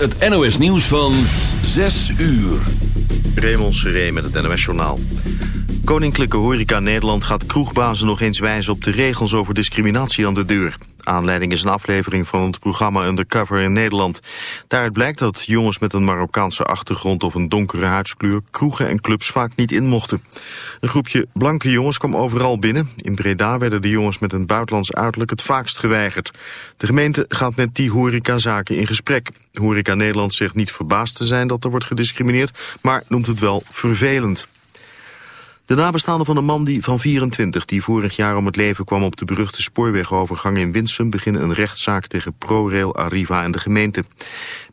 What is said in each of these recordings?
Het NOS nieuws van 6 uur. Raymond Seré met het NOS journaal. Koninklijke Horeca Nederland gaat kroegbazen nog eens wijzen op de regels over discriminatie aan de deur. Aanleiding is een aflevering van het programma Undercover in Nederland. Daaruit blijkt dat jongens met een Marokkaanse achtergrond of een donkere huidskleur kroegen en clubs vaak niet in mochten. Een groepje blanke jongens kwam overal binnen. In Breda werden de jongens met een buitenlands uiterlijk het vaakst geweigerd. De gemeente gaat met die horecazaken in gesprek. Horeca Nederland zegt niet verbaasd te zijn dat er wordt gediscrimineerd, maar noemt het wel vervelend. De nabestaanden van een man die, van 24 die vorig jaar om het leven kwam op de beruchte spoorwegovergang in Winsum beginnen een rechtszaak tegen ProRail, Arriva en de gemeente.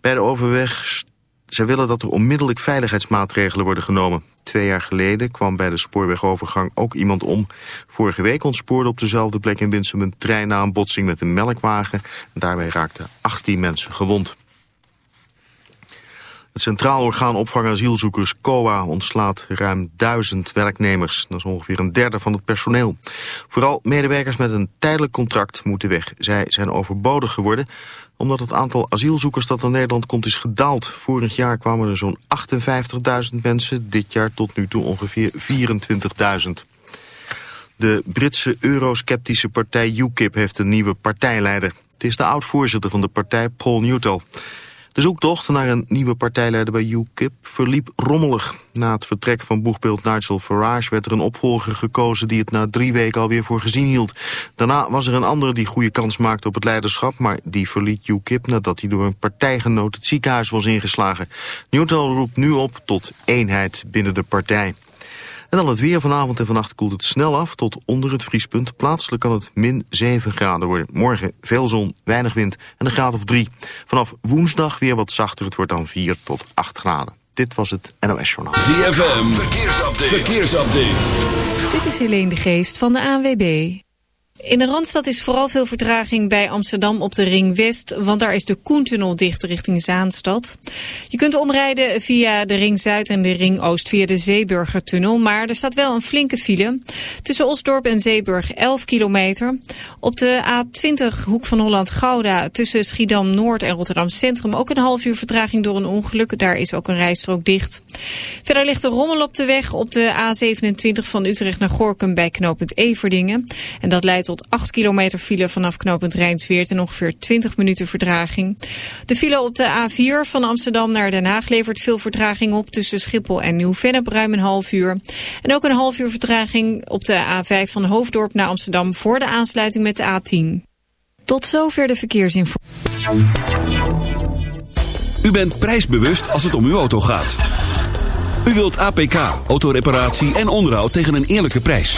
Bij de overweg zij willen dat er onmiddellijk veiligheidsmaatregelen worden genomen. Twee jaar geleden kwam bij de spoorwegovergang ook iemand om. Vorige week ontspoorde op dezelfde plek in Winsum een trein na een botsing met een melkwagen. Daarbij raakten 18 mensen gewond. Het Centraal Orgaan Opvang Asielzoekers, COA, ontslaat ruim duizend werknemers. Dat is ongeveer een derde van het personeel. Vooral medewerkers met een tijdelijk contract moeten weg. Zij zijn overbodig geworden omdat het aantal asielzoekers dat naar Nederland komt is gedaald. Vorig jaar kwamen er zo'n 58.000 mensen, dit jaar tot nu toe ongeveer 24.000. De Britse eurosceptische partij UKIP heeft een nieuwe partijleider. Het is de oud-voorzitter van de partij, Paul Newton. De zoektocht naar een nieuwe partijleider bij UKIP verliep rommelig. Na het vertrek van boegbeeld Nigel Farage werd er een opvolger gekozen die het na drie weken alweer voor gezien hield. Daarna was er een andere die goede kans maakte op het leiderschap, maar die verliet UKIP nadat hij door een partijgenoot het ziekenhuis was ingeslagen. Newton roept nu op tot eenheid binnen de partij. En dan het weer. Vanavond en vannacht koelt het snel af tot onder het vriespunt. Plaatselijk kan het min 7 graden worden. Morgen veel zon, weinig wind en een graad of 3. Vanaf woensdag weer wat zachter. Het wordt dan 4 tot 8 graden. Dit was het NOS Journaal. ZFM, verkeersupdate. verkeersupdate. Dit is Helene de Geest van de ANWB. In de Randstad is vooral veel vertraging bij Amsterdam op de Ring West, want daar is de Koentunnel dicht richting Zaanstad. Je kunt omrijden via de Ring Zuid en de Ring Oost via de Zeeburgertunnel, maar er staat wel een flinke file. Tussen Osdorp en Zeeburg 11 kilometer. Op de A20 Hoek van Holland-Gouda tussen Schiedam Noord en Rotterdam Centrum ook een half uur vertraging door een ongeluk. Daar is ook een rijstrook dicht. Verder ligt er rommel op de weg op de A27 van Utrecht naar Gorkum bij knooppunt Everdingen. En dat leidt tot 8 kilometer file vanaf knooppunt Rijnsweert en ongeveer 20 minuten verdraging. De file op de A4 van Amsterdam naar Den Haag levert veel vertraging op tussen Schiphol en Nieuw-Vennep ruim een half uur. En ook een half uur vertraging op de A5 van Hoofddorp naar Amsterdam voor de aansluiting met de A10. Tot zover de verkeersinformatie. U bent prijsbewust als het om uw auto gaat. U wilt APK, autoreparatie en onderhoud tegen een eerlijke prijs.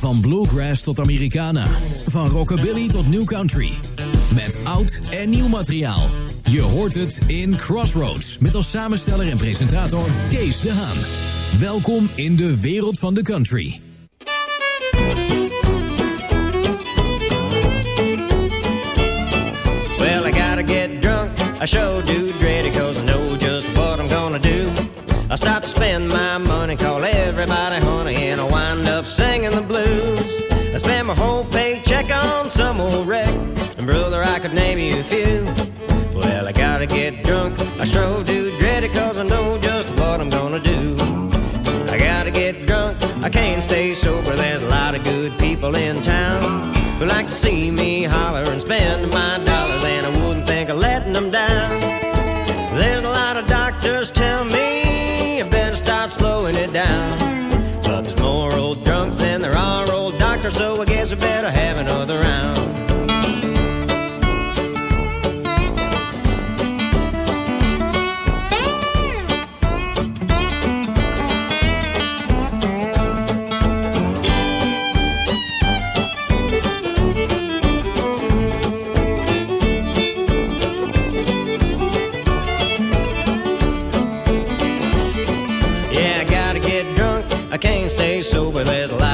Van bluegrass tot Americana. Van rockabilly tot new country. Met oud en nieuw materiaal. Je hoort het in Crossroads. Met als samensteller en presentator Kees de Haan. Welkom in de wereld van de country. Well, I gotta get drunk. I sure do dread it, I start to spend my money, call everybody honey, and I wind up singing the blues. I spend my whole paycheck on some old wreck, and brother, I could name you a few. Well, I gotta get drunk. I sure do dread it, cause I know just what I'm gonna do. I gotta get drunk. I can't stay sober. There's a lot of good people in town who like to see me holler and spend my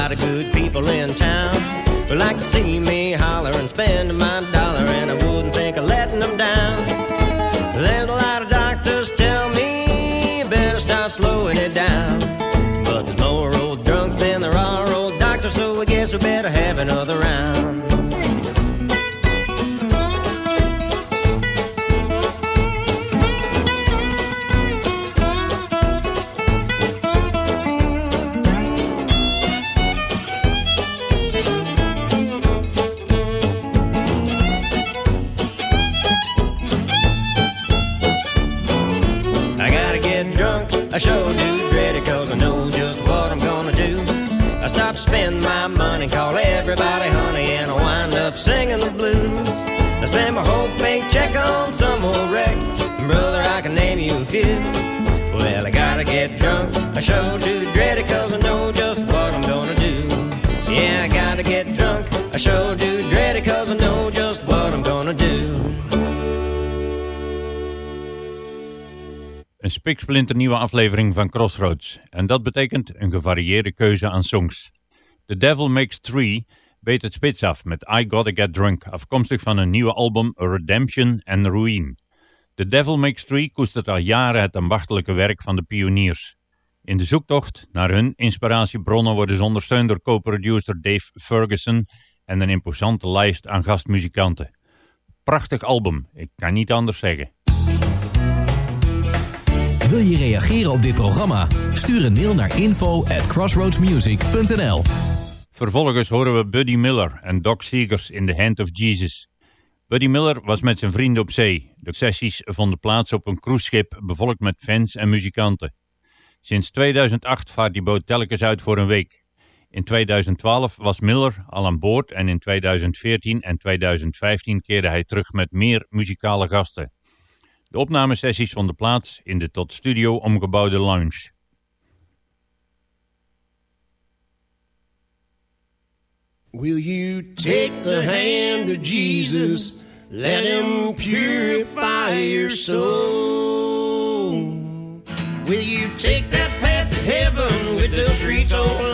There's a good spiksplinternieuwe aflevering van Crossroads. En dat betekent een gevarieerde keuze aan songs. The Devil Makes Three beet het spits af met I Gotta Get Drunk, afkomstig van een nieuwe album Redemption and Ruin. The Devil Makes Three koestert al jaren het ambachtelijke werk van de pioniers. In de zoektocht naar hun inspiratiebronnen worden ze ondersteund door co-producer Dave Ferguson en een imposante lijst aan gastmuzikanten. Prachtig album, ik kan niet anders zeggen. Wil je reageren op dit programma? Stuur een mail naar info at crossroadsmusic.nl Vervolgens horen we Buddy Miller en Doc Seegers in The Hand of Jesus. Buddy Miller was met zijn vrienden op zee. De sessies vonden plaats op een cruiseschip bevolkt met fans en muzikanten. Sinds 2008 vaart die boot telkens uit voor een week. In 2012 was Miller al aan boord en in 2014 en 2015 keerde hij terug met meer muzikale gasten. De opnamesessies vonden plaats in de tot studio omgebouwde lounge. Will you take the hand of Jesus? Let him purify your soul. Will you take that path to heaven with the streets all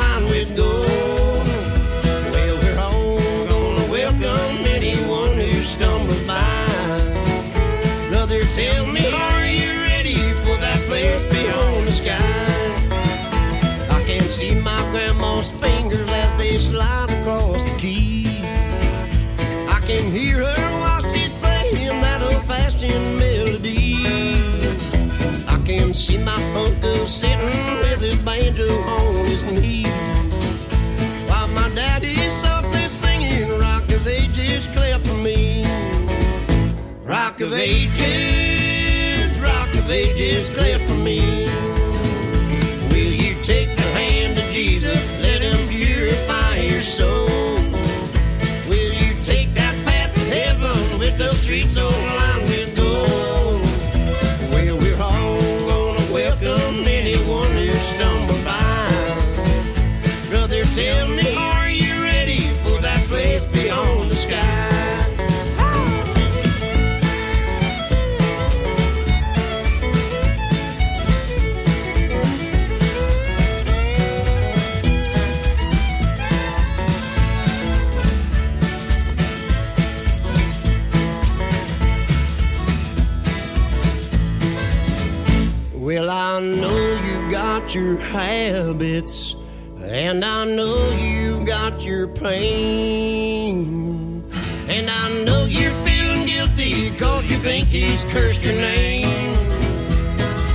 grandma's fingers as they slide across the key. I can hear her she's playing that old-fashioned melody. I can see my uncle sitting with his banjo on his knee. While my daddy's softly singing Rock of Ages, clear for me. Rock of Ages, Rock of Ages, clear for me. Your habits, and I know you've got your pain. And I know you're feeling guilty cause you think he's cursed your name.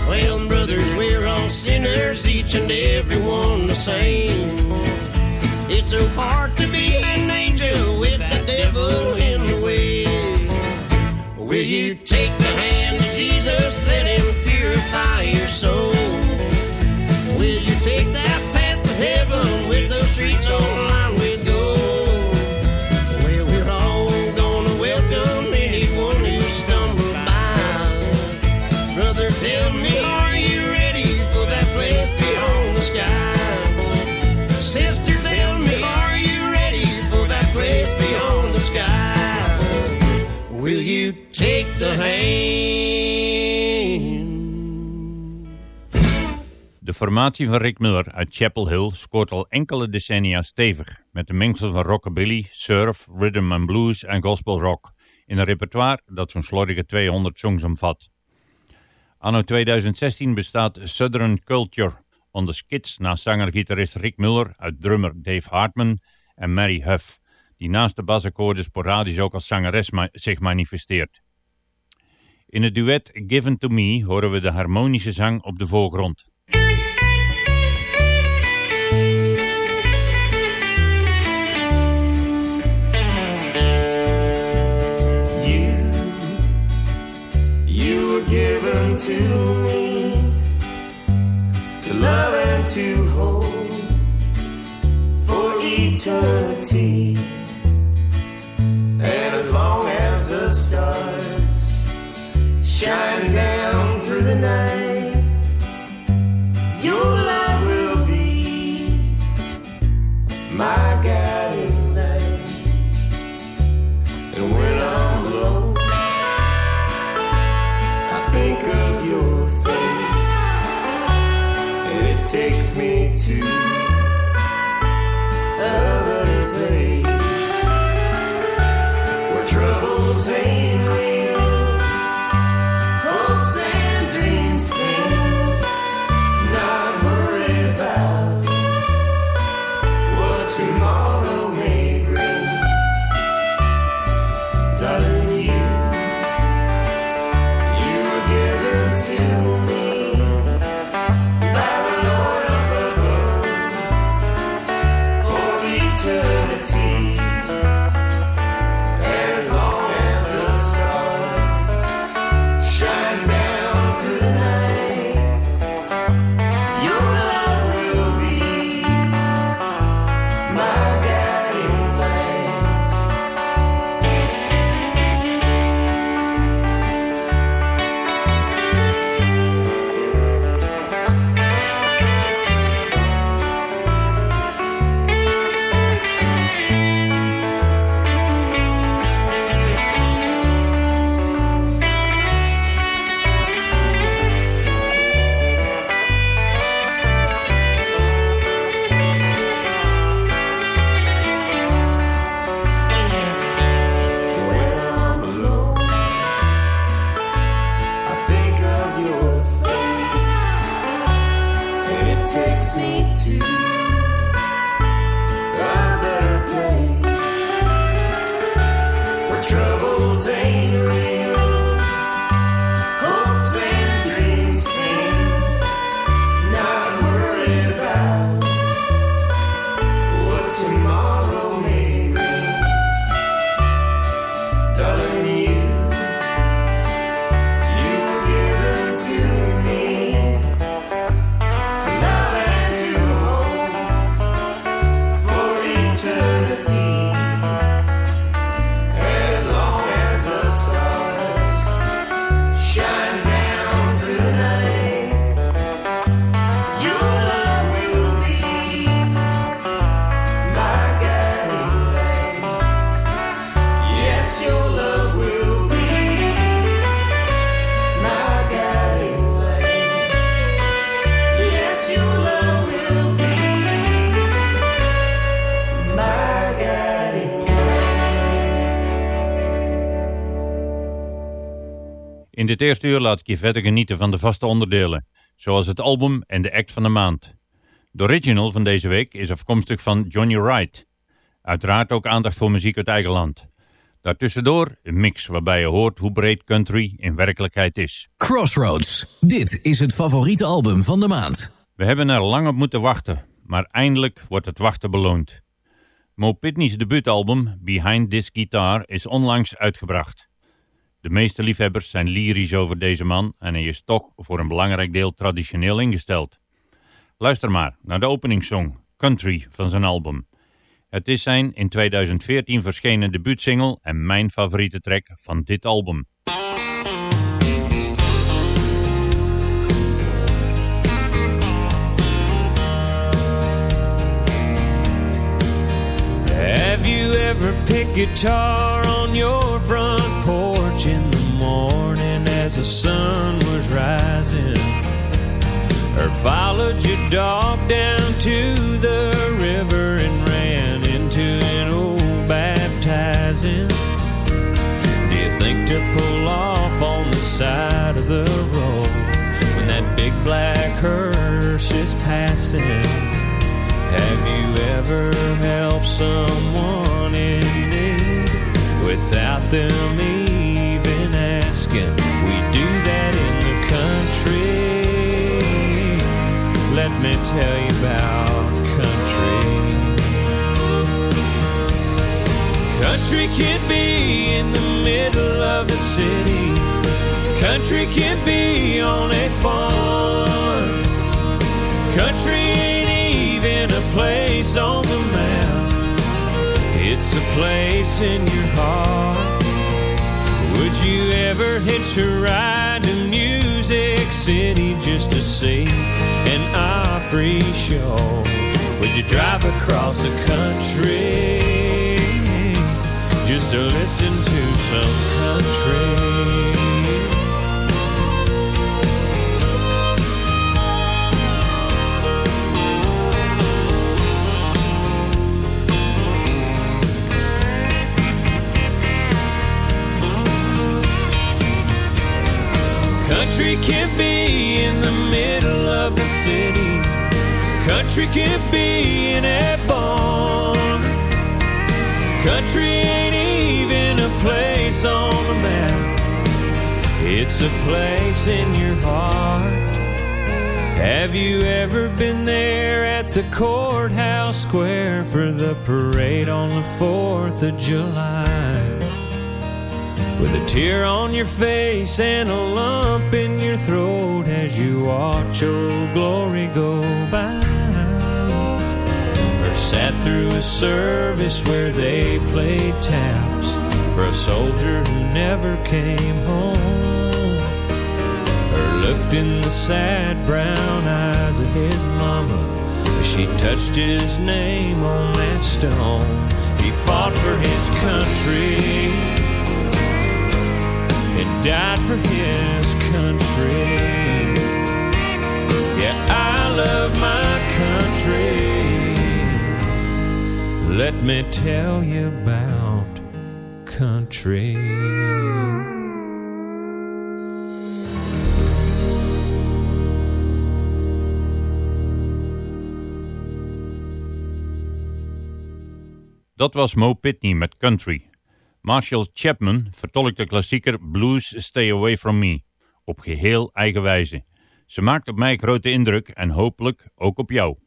Well, brothers, we're all sinners, each and every one the same. It's so hard to be De formatie van Rick Miller uit Chapel Hill scoort al enkele decennia stevig, met een mengsel van rockabilly, surf, rhythm and blues en gospel rock, in een repertoire dat zo'n slordige 200 songs omvat. Anno 2016 bestaat Southern Culture onder skits naast zanger-gitarist Rick Muller uit drummer Dave Hartman en Mary Huff, die naast de basakkoorden sporadisch ook als zangeres zich manifesteert. In het duet Given to Me horen we de harmonische zang op de voorgrond. You, you were given to me to love and to hold for eternity. And as long as the stars shine down through the night, eerste uur laat ik je verder genieten van de vaste onderdelen, zoals het album en de act van de maand. De original van deze week is afkomstig van Johnny Wright. Uiteraard ook aandacht voor muziek uit eigen land. Daartussendoor een mix waarbij je hoort hoe breed country in werkelijkheid is. Crossroads. Dit is het favoriete album van de maand. We hebben er lang op moeten wachten, maar eindelijk wordt het wachten beloond. Mo Pitney's debuutalbum Behind This Guitar is onlangs uitgebracht. De meeste liefhebbers zijn lyrisch over deze man en hij is toch voor een belangrijk deel traditioneel ingesteld. Luister maar naar de openingssong Country van zijn album. Het is zijn in 2014 verschenen debuutsingle en mijn favoriete track van dit album. Ever picked guitar on your front porch in the morning as the sun was rising? Or Followed your dog down to the river and ran into an old baptizing. Do you think to pull off on the side of the road when that big black hearse is passing? Have you ever helped someone in need without them even asking? We do that in the country. Let me tell you about country. Country can be in the middle of the city. Country can be on a farm. Country even a place on the map. It's a place in your heart. Would you ever hitch a ride to Music City just to see an Opry show? Would you drive across the country just to listen to some country? Can be in the middle of the city. Country can be in a barn. Country ain't even a place on the map. It's a place in your heart. Have you ever been there at the courthouse square for the parade on the 4th of July? With a tear on your face and a lump in your throat as you watch old glory go by. Or sat through a service where they played taps for a soldier who never came home. Or looked in the sad brown eyes of his mama as she touched his name on that stone. He fought for his country and died for his country. Yeah, I love my country. Let me tell you about country. Dat was Mo Pitney met Country. Marshall Chapman vertolkt de klassieker Blues Stay Away From Me op geheel eigen wijze. Ze maakt op mij grote indruk en hopelijk ook op jou.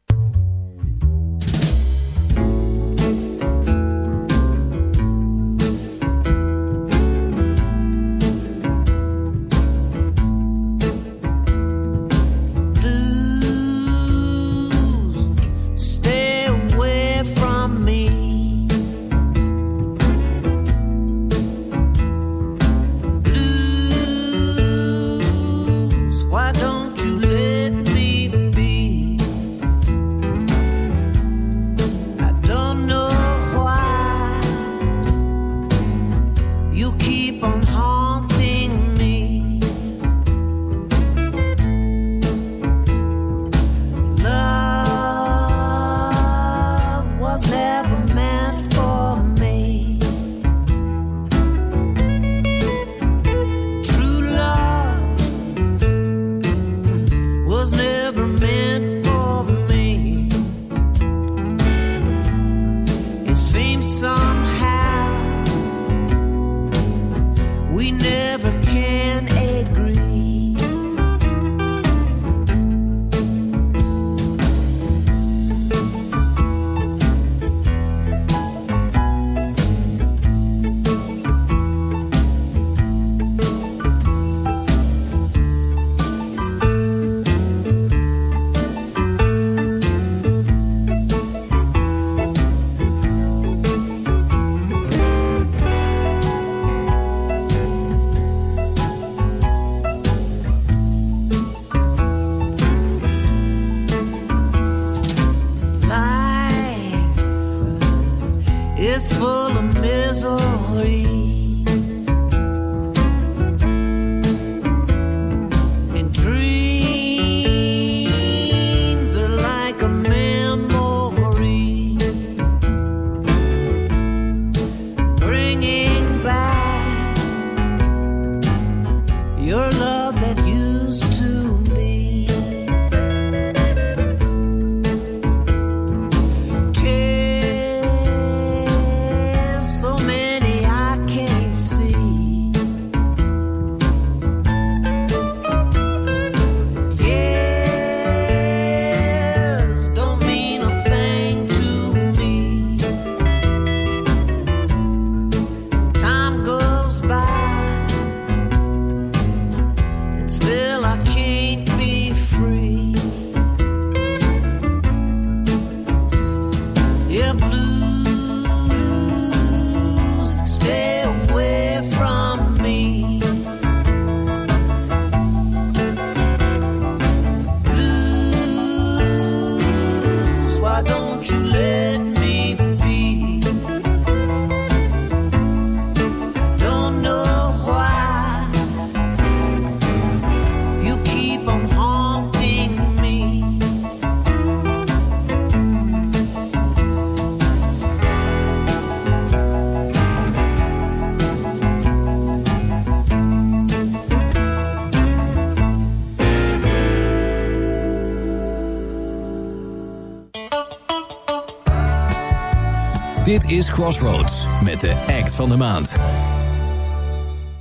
Dit is Crossroads met de act van de maand.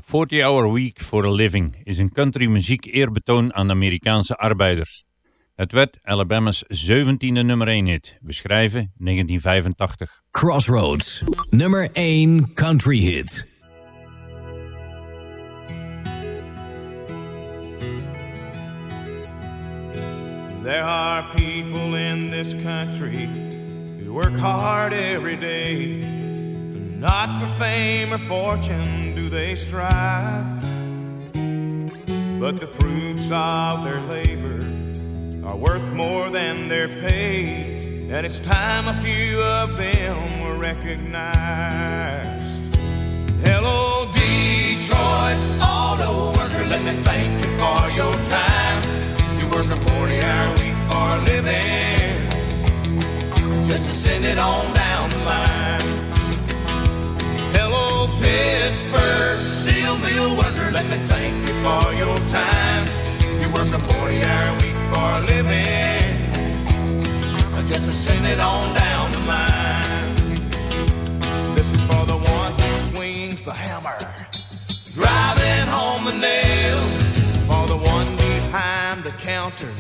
40 Hour Week for a Living is een country muziek eerbetoon aan de Amerikaanse arbeiders. Het werd Alabama's 17e nummer 1 hit. We schrijven 1985. Crossroads, nummer 1 country hit. There are people in this country who work hard every day. Not for fame or fortune do they strive, but the fruits of their labor are worth more than their pay, and it's time a few of them were recognized. Hello, Detroit just to send it on down the line. Hello, Pittsburgh steel mill worker, let me thank you for your time. You work a 40 hour week for a living, just to send it on down the line. This is for the one who swings the hammer, driving home the nail. For the one behind the counter,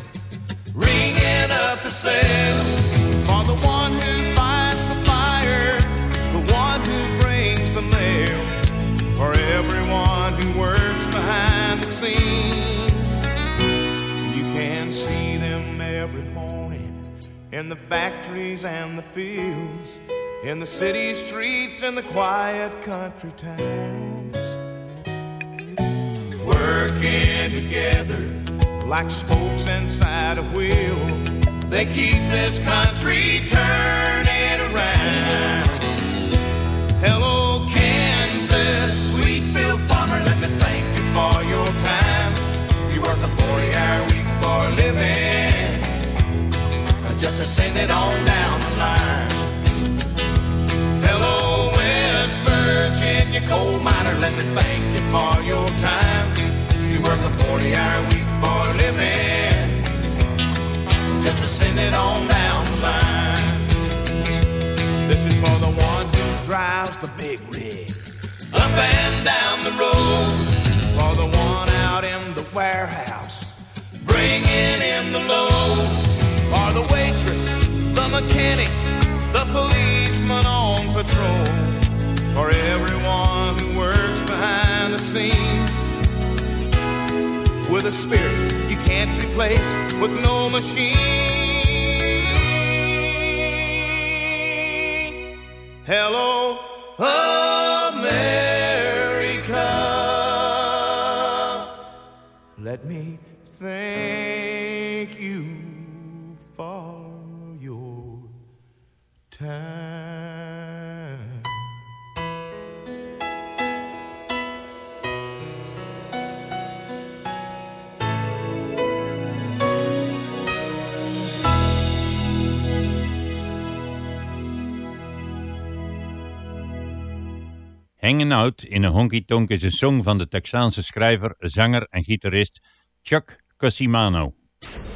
ringing up the sales. In the factories and the fields, in the city streets and the quiet country towns. Working together like spokes inside a wheel, they keep this country turning around. Hello, Kansas, Sweetfield farmer, let me thank you for your time. You work a 40 hour week for a living, just to send it on down the line. Hello, West Virginia coal miner, let me thank you for your time. You work a 40 hour week send it on down the line. This is for the one who drives the big rig up and down the road. For the one out in the warehouse, bringing in the load. For the waitress, the mechanic, the policeman on patrol. For everyone who works behind the scenes with a spirit you can't replace with no machine. Hello, America. Let me thank you for your time. Hanging Out in a Honky Tonk is een song van de Texaanse schrijver, zanger en gitarist Chuck Cosimano.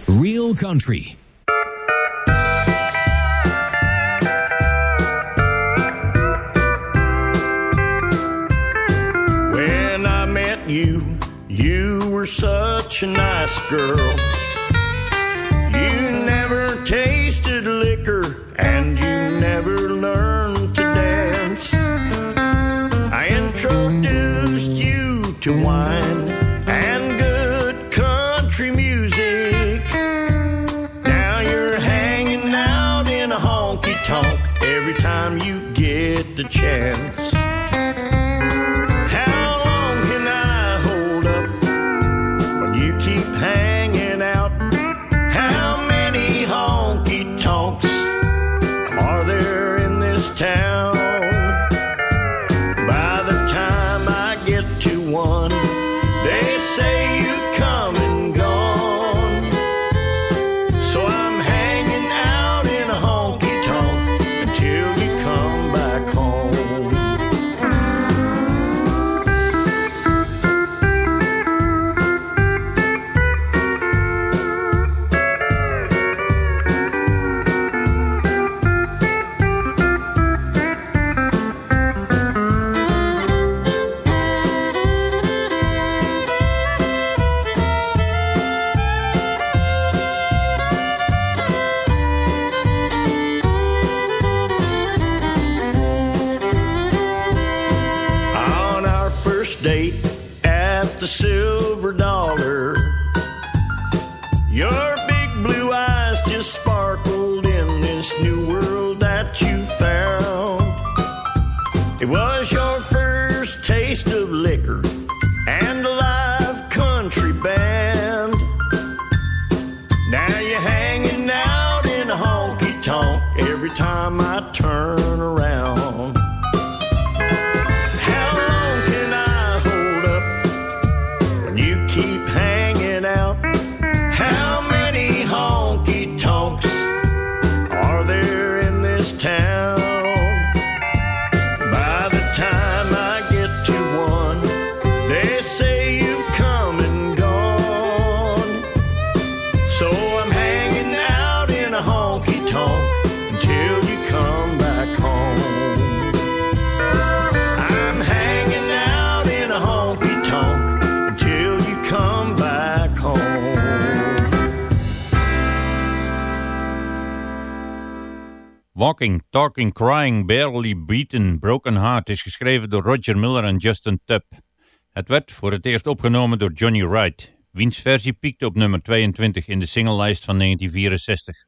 Real country. When I met you, you were such a nice girl. You never tasted liquor and you to wine Walking, Talking, Crying, Barely Beaten, Broken Heart is geschreven door Roger Miller en Justin Tubb. Het werd voor het eerst opgenomen door Johnny Wright, wiens versie piekte op nummer 22 in de singlelijst van 1964.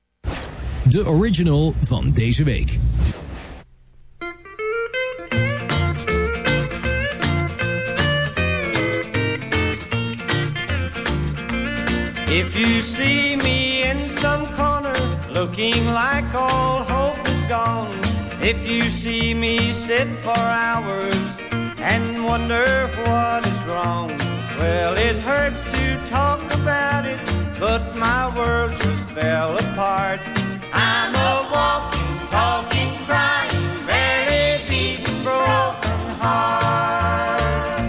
De original van deze week. If you see me in some corner looking like all if you see me sit for hours and wonder what is wrong, well, it hurts to talk about it, but my world just fell apart. I'm a walking, talking, crying, barely beaten, broken heart.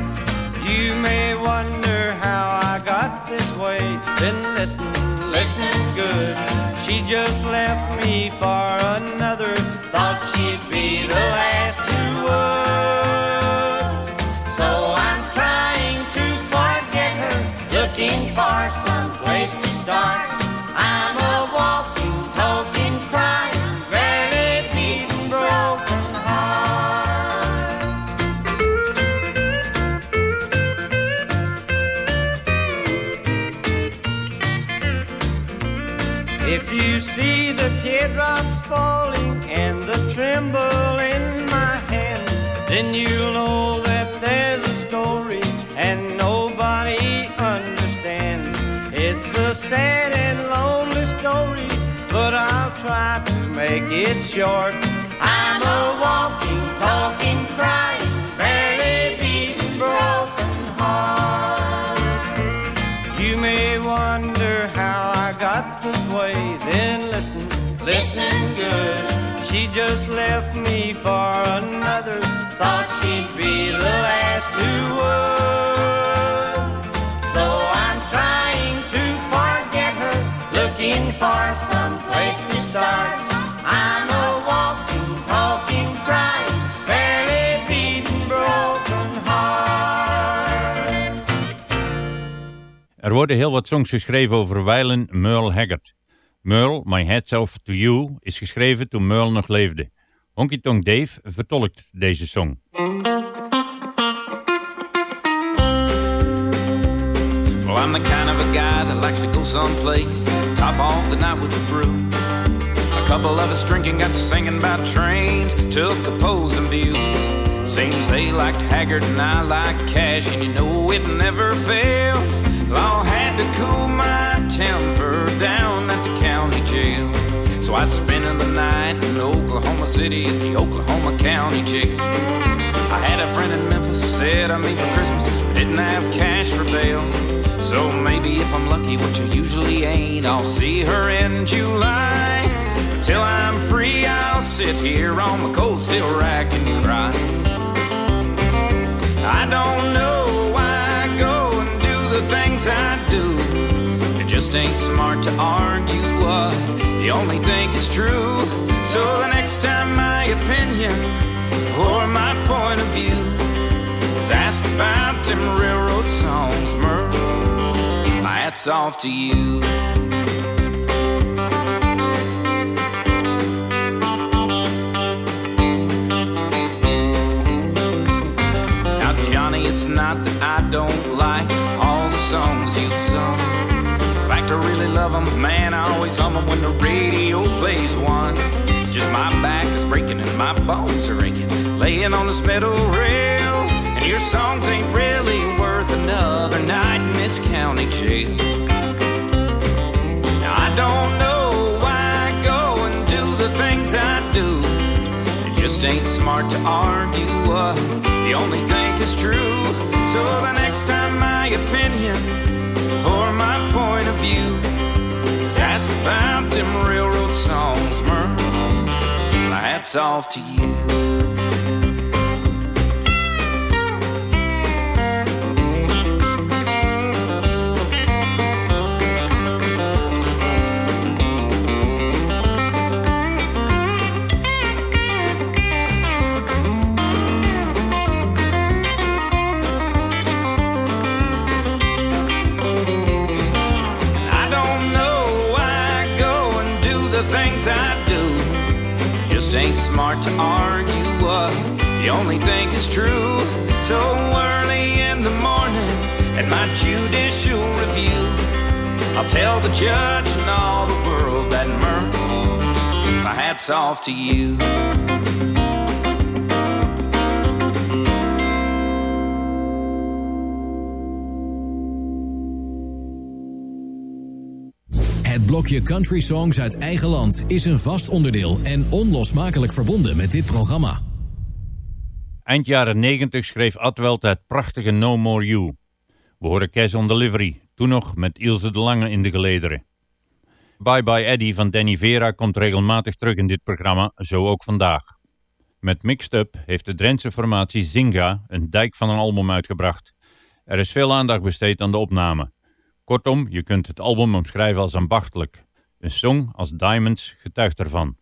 You may wonder how I got this way. Then listen, listen good. She just left me for If you see the teardrops falling and the tremble in my hand, then you'll know that there's a story and nobody understands. It's a sad and lonely story, but I'll try to make it short. I'm a walking, talking, She just left me for another. Thought she'd be the last who would. So I'm trying to forget her, looking for some place to start. I'm a walking, talking, crying, barely beaten, broken heart. Er worden heel wat songs geschreven over wijlen Merle Haggard. Merle, My Hats Off To You, is geschreven toen Merle nog leefde. Honky Tonk Dave vertolkt deze song. Well, I'm the kind of a guy that likes to go someplace, top off the night with a brew. A couple of us drinking, got to singing about trains, took opposing views. Seems they liked Haggard and I like cash, and you know it never fails. Law had to cool my temper down jail. So I spent the night in Oklahoma City at the Oklahoma County Jail. I had a friend in Memphis said I'd meet for Christmas, didn't have cash for bail. So maybe if I'm lucky, which I usually ain't, I'll see her in July. Until I'm free, I'll sit here on my cold steel rack and cry. I don't know just ain't smart to argue what you only think is true. So the next time my opinion or my point of view is asked about them railroad songs, Merle, my hat's off to you. Now, Johnny, it's not that I don't like all the songs you've fact, I really love 'em. Man, I always hum 'em when the radio plays one. It's just my back is breaking and my bones are aching. Laying on this metal rail. And your songs ain't really worth another night in this county jail. Now, I don't know why I go and do the things I do. It just ain't smart to argue what the only thing is true. So the next time my opinion or my point of view asked about them railroad songs, Merle, my hat's off to you. Ain't smart to argue what you only think is true. So early in the morning at my judicial review, I'll tell the judge and all the world that Merle, my hat's off to you. Blokje Country Songs uit eigen land is een vast onderdeel en onlosmakelijk verbonden met dit programma. Eind jaren 90 schreef Adwelt het prachtige No More You. We horen Cash on Delivery, toen nog met Ilse de Lange in de gelederen. Bye Bye Eddie van Danny Vera komt regelmatig terug in dit programma, zo ook vandaag. Met Mixed Up heeft de Drentse formatie Zinga een dijk van een album uitgebracht. Er is veel aandacht besteed aan de opname. Kortom, je kunt het album omschrijven als ambachtelijk. Een song als Diamonds getuigt ervan.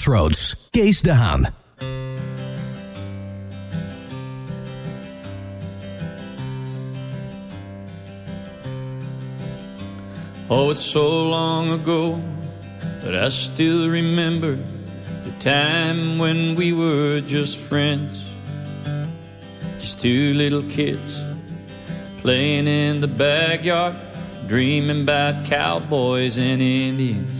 Crossroads, Kees de Haan. Oh, it's so long ago, but I still remember the time when we were just friends. Just two little kids playing in the backyard, dreaming about cowboys and Indians.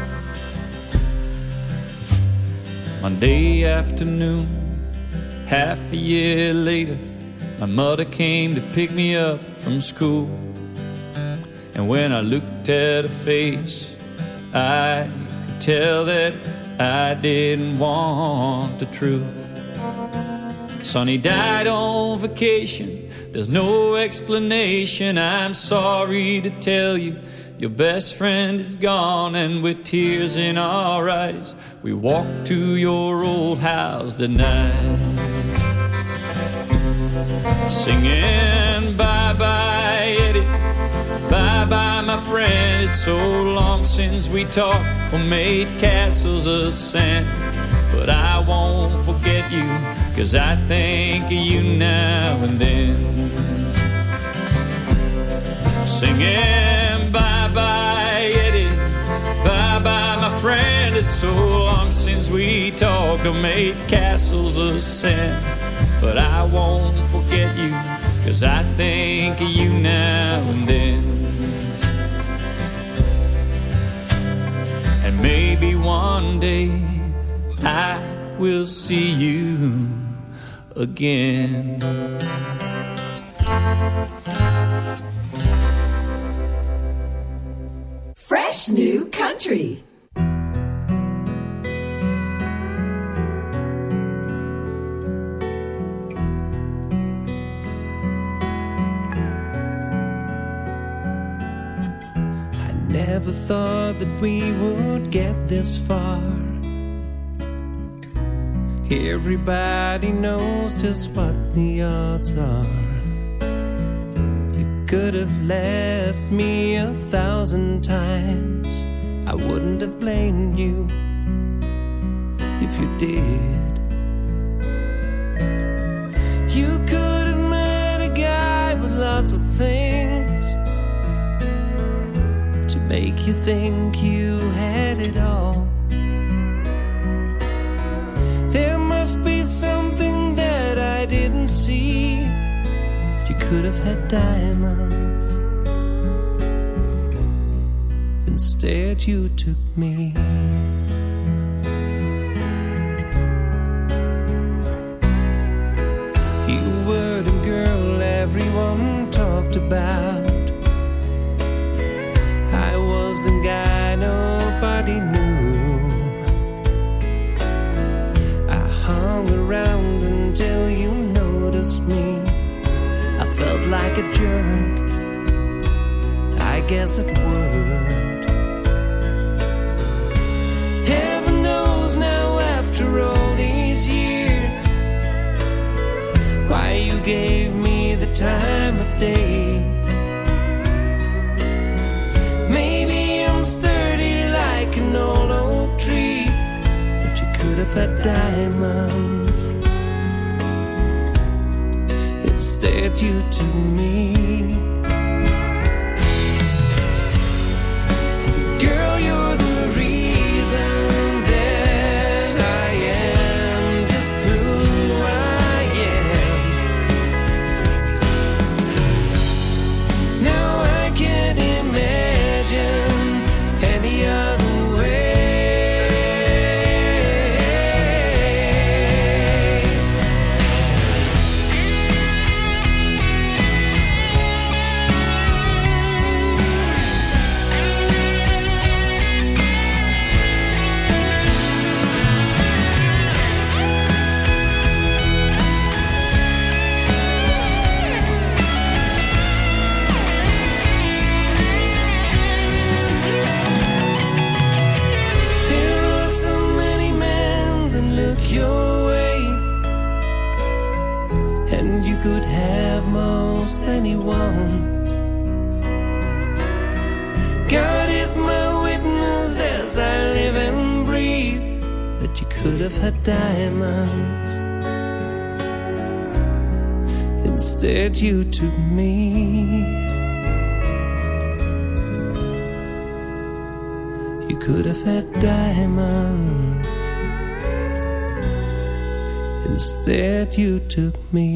Monday afternoon, half a year later, my mother came to pick me up from school. And when I looked at her face, I could tell that I didn't want the truth. Sonny died on vacation. There's no explanation. I'm sorry to tell you. Your best friend is gone, and with tears in our eyes, we walk to your old house tonight. Singing bye bye, Eddie. Bye bye, my friend. It's so long since we talked or made castles of sand. But I won't forget you, cause I think of you now and then. Singing bye, It's so long since we talked or made castles of sand. But I won't forget you, cause I think of you now and then. And maybe one day I will see you again. Fresh new country. Never thought that we would get this far. Everybody knows just what the odds are. You could have left me a thousand times. I wouldn't have blamed you if you did. You could have met a guy with lots of things make you think you had it all. There must be something that I didn't see. You could have had diamonds. Instead, you took me. You were the girl everyone talked about. Guy nobody knew. I hung around until you noticed me. I felt like a jerk. I guess it worked. Heaven knows now after all these years why you gave me the time of day. But you could It's diamonds. Instead, you took me. Could have most anyone. God is my witness as I live and breathe that you could have had diamonds. Instead, you took me. You could have had diamonds. Instead, you took me.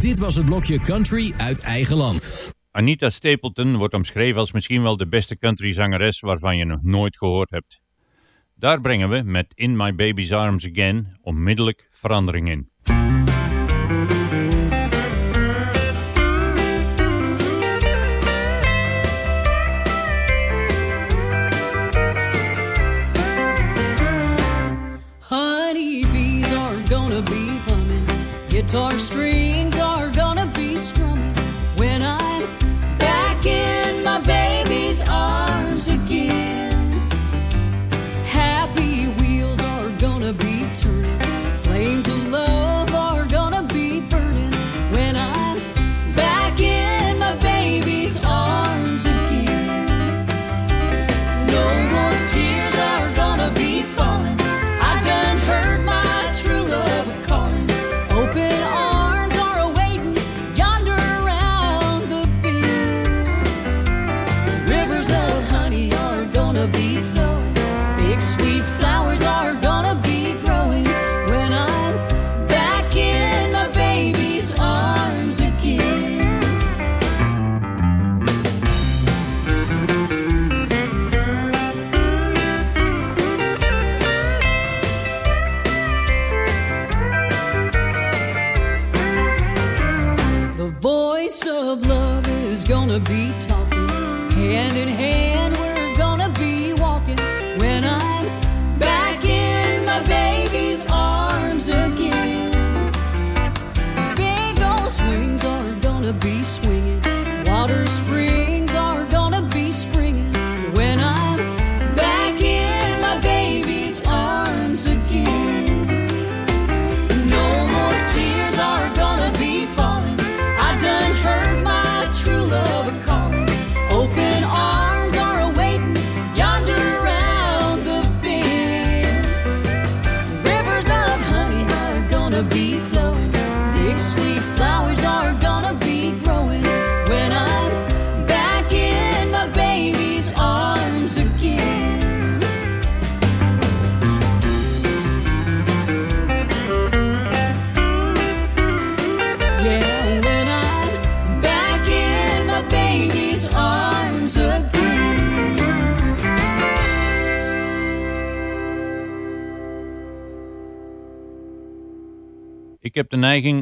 Dit was het blokje Country uit eigen land. Anita Stapleton wordt omschreven als misschien wel de beste countryzangeres waarvan je nog nooit gehoord hebt. Daar brengen we met In My Baby's Arms Again onmiddellijk verandering in. Guitar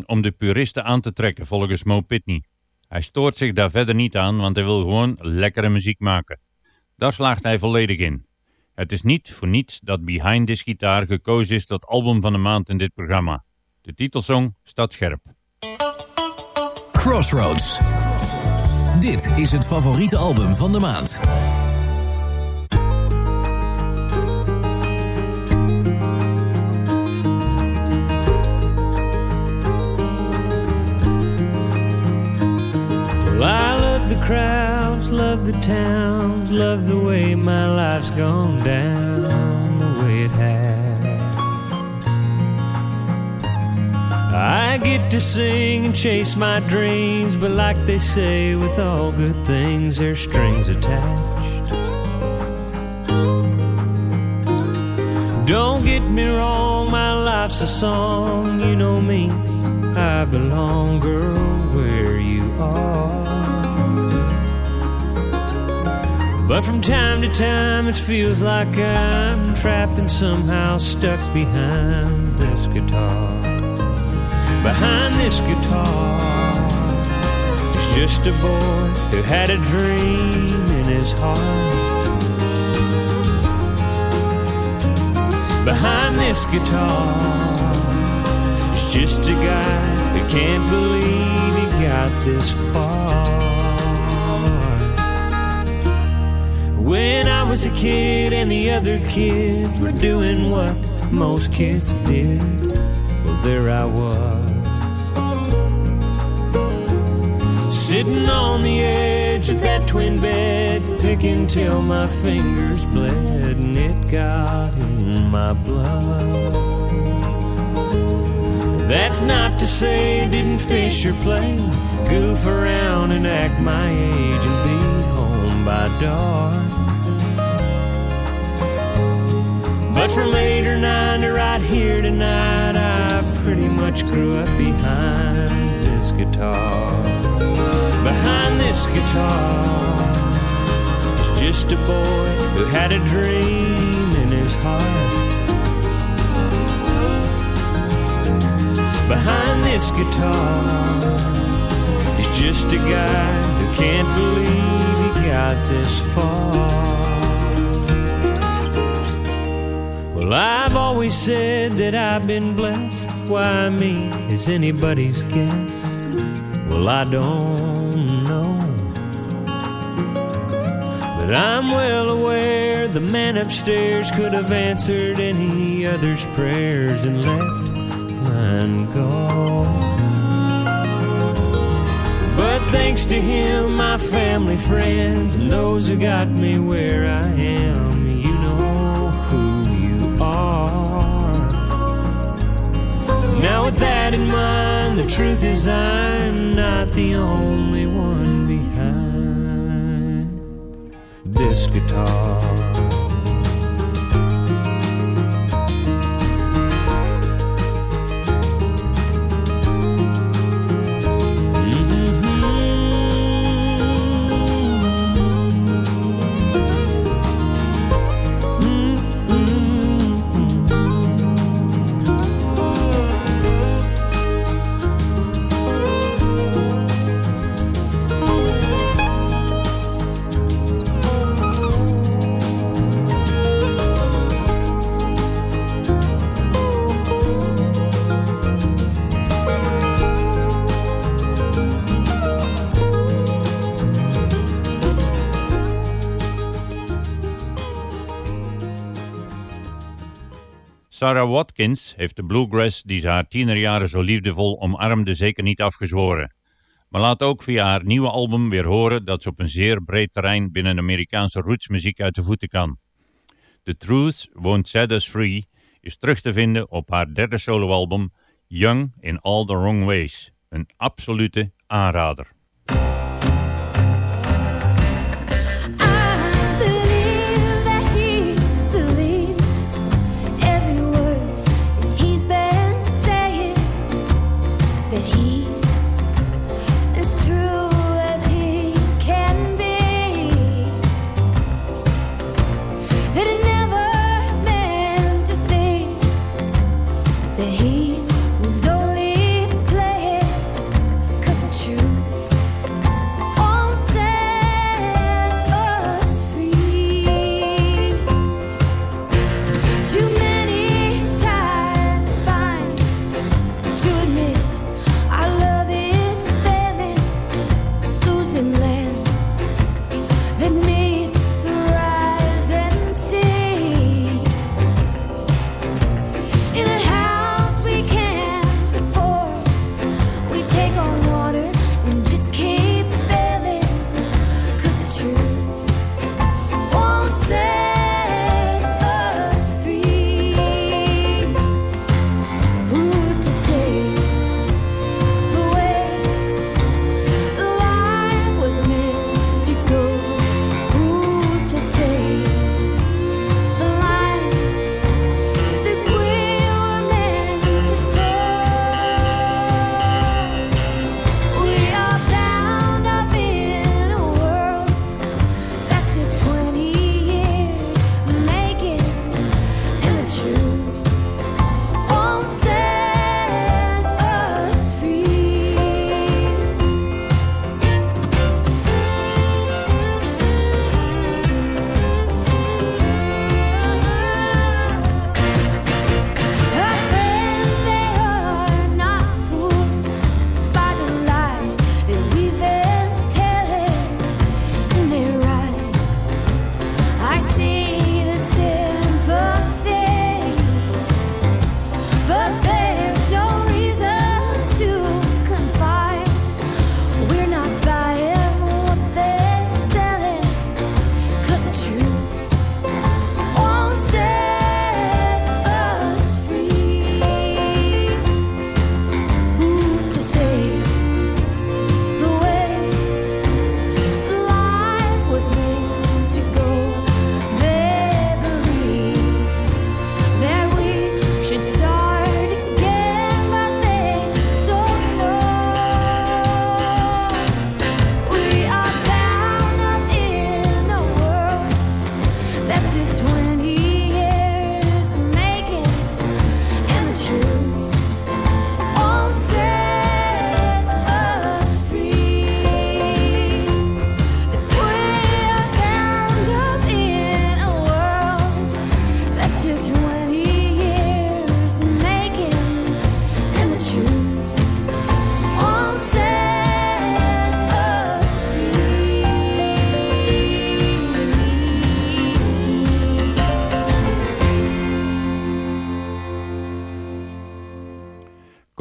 om de puristen aan te trekken, volgens Mo Pitney. Hij stoort zich daar verder niet aan, want hij wil gewoon lekkere muziek maken. Daar slaagt hij volledig in. Het is niet voor niets dat Behind This Gitaar gekozen is tot album van de maand in dit programma. De titelsong staat scherp. Crossroads. Dit is het favoriete album van de maand. Love the towns, love the way my life's gone down the way it has. I get to sing and chase my dreams, but like they say, with all good things, there's strings attached. Don't get me wrong, my life's a song, you know me. I belong, girl, where you are. But from time to time, it feels like I'm trapped and somehow stuck behind this guitar. Behind this guitar is just a boy who had a dream in his heart. Behind this guitar is just a guy who can't believe he got this far. When I was a kid and the other kids were doing what most kids did, well, there I was. Sitting on the edge of that twin bed, picking till my fingers bled and it got in my blood. That's not to say I didn't fish or play, goof around and act my age and be by dark. But from eight or nine to right here tonight, I pretty much grew up behind this guitar. Behind this guitar is just a boy who had a dream in his heart. Behind this guitar is just a guy who can't believe got this far. Well, I've always said that I've been blessed. Why me is anybody's guess. Well, I don't know. But I'm well aware the man upstairs could have answered any other's prayers and left mine go. Thanks to him, my family, friends, and those who got me where I am, you know who you are. Now, with that in mind, the truth is I'm not the only one behind this guitar. Sarah Watkins heeft de bluegrass die ze haar tienerjaren zo liefdevol omarmde zeker niet afgezworen. Maar laat ook via haar nieuwe album weer horen dat ze op een zeer breed terrein binnen Amerikaanse rootsmuziek uit de voeten kan. The Truth Won't Set Us Free is terug te vinden op haar derde soloalbum Young in All the Wrong Ways. Een absolute aanrader.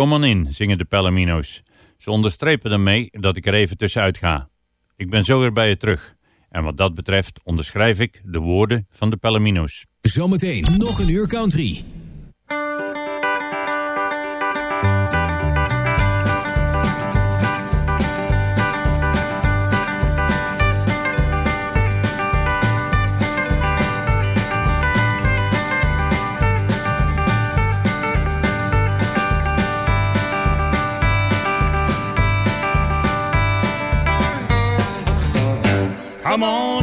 Kom in, zingen de Palomino's. Ze onderstrepen ermee dat ik er even tussenuit ga. Ik ben zo weer bij je terug. En wat dat betreft onderschrijf ik de woorden van de Palomino's. Zometeen nog een uur country. Come on